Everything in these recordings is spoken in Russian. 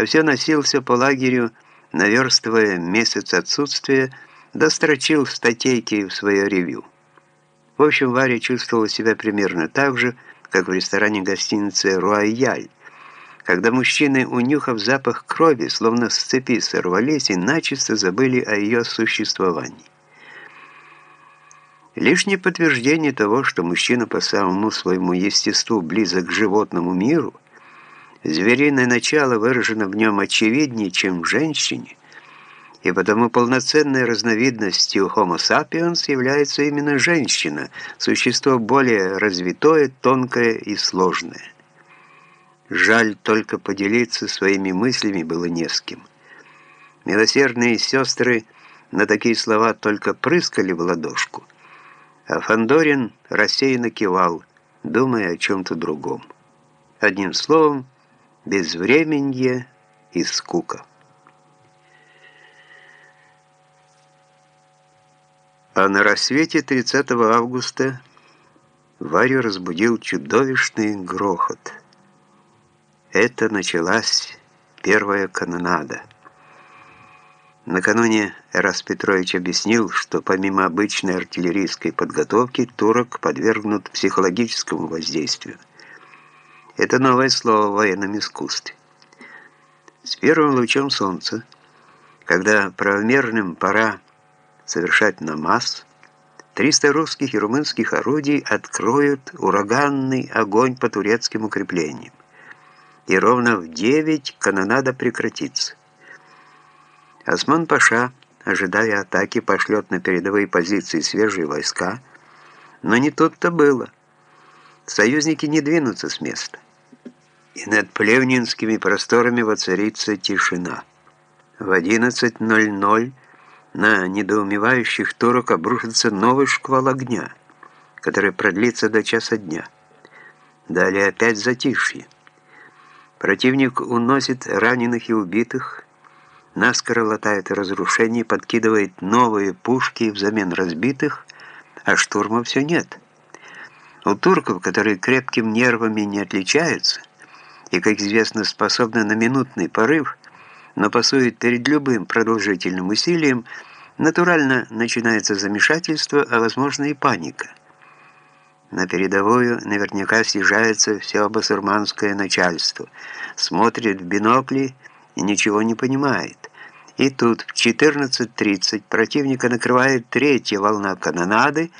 а все носился по лагерю, наверстывая месяц отсутствия, дострочил статейки в свое ревью. В общем, Варя чувствовала себя примерно так же, как в ресторане гостиницы «Рояль», когда мужчины, унюхав запах крови, словно с цепи сорвались и начисто забыли о ее существовании. Лишнее подтверждение того, что мужчина по самому своему естеству близок к животному миру, звериное начало выражено в нем очевиднее, чем в женщине, и потому полноценной разновидностью Homo sapiens является именно женщина, существо более развитое, тонкое и сложное. Жаль только поделиться своими мыслями было не с кем. Милосердные сестры на такие слова только прыскали в ладошку, а Фандорин рассеянно кивал, думая о чем-то другом. Одним словом, безвременье и скука. А на рассвете 30 августа Варю разбудил чудовищный грохот. Это началась первая канонада. Накануне Эрас Петрович объяснил, что помимо обычной артиллерийской подготовки турок подвергнут психологическому воздействию. Это новое слово в военном искусстве. С первым лучом солнца, когда правомерным пора совершать намаз, 300 русских и румынских орудий откроют ураганный огонь по турецким укреплениям. И ровно в 9 канонада прекратится. Осман-Паша, ожидая атаки, пошлет на передовые позиции свежие войска, но не тут-то было. Союзники не двинутся с места. И над плевнинскими просторами воцарится тишина. В 11.00 на недоумевающих турок обрушится новый шквал огня, который продлится до часа дня. Далее опять затишье. Противник уносит раненых и убитых, наскоро латает разрушения, подкидывает новые пушки взамен разбитых, а штурма все нет. У турков, которые крепким нервами не отличаются, и, как известно, способны на минутный порыв, но пасует перед любым продолжительным усилием, натурально начинается замешательство, а возможно и паника. На передовую наверняка съезжается все басурманское начальство, смотрит в бинокли и ничего не понимает. И тут в 14.30 противника накрывает третья волна канонады,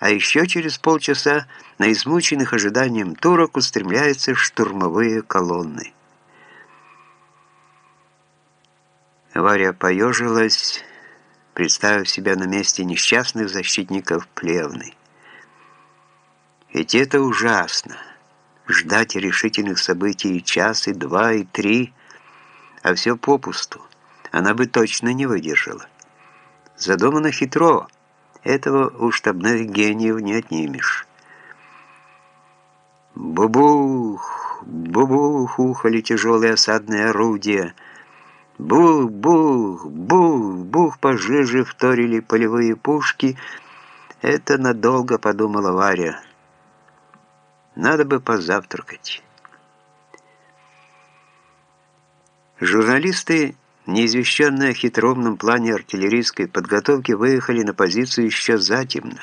а еще через полчаса на измученных ожиданием турок устремляются штурмовые колонны. Варя поежилась, представив себя на месте несчастных защитников Плевны. Ведь это ужасно. Ждать решительных событий и час, и два, и три, а все попусту. Она бы точно не выдержала. Задумано хитро. Этого у штабных гениев не отнимешь. Бубух, бубух, ухали тяжелые осадные орудия — Бух, бух, бух, бух, пожиже вторили полевые пушки. Это надолго, подумала Варя. Надо бы позавтракать. Журналисты, неизвещенные о хитроумном плане артиллерийской подготовки, выехали на позицию еще затемно.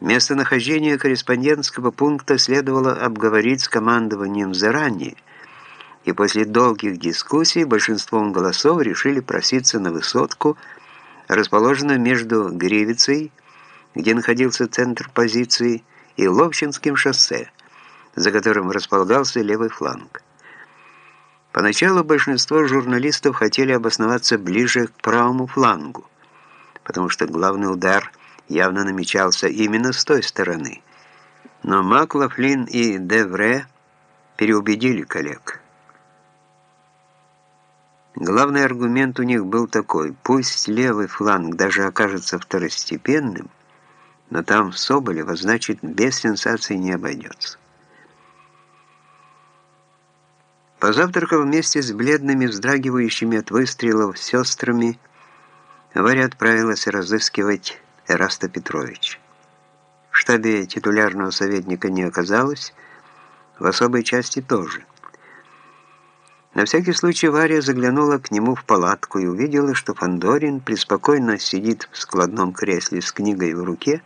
Местонахождение корреспондентского пункта следовало обговорить с командованием заранее, и после долгих дискуссий большинством голосов решили проситься на высотку, расположенную между Гривицей, где находился центр позиции, и Ловчинским шоссе, за которым располагался левый фланг. Поначалу большинство журналистов хотели обосноваться ближе к правому флангу, потому что главный удар явно намечался именно с той стороны. Но Маклафлин и Девре переубедили коллег. Главный аргумент у них был такой, пусть левый фланг даже окажется второстепенным, но там Соболева, значит, без сенсаций не обойдется. Позавтракав вместе с бледными, вздрагивающими от выстрелов сестрами, Варя отправилась разыскивать Эраста Петрович. В штабе титулярного советника не оказалось, в особой части тоже – На всякий случай Варя заглянула к нему в палатку и увидела, что Фандорин преспокойно сидит в складном кресле с книгой в руке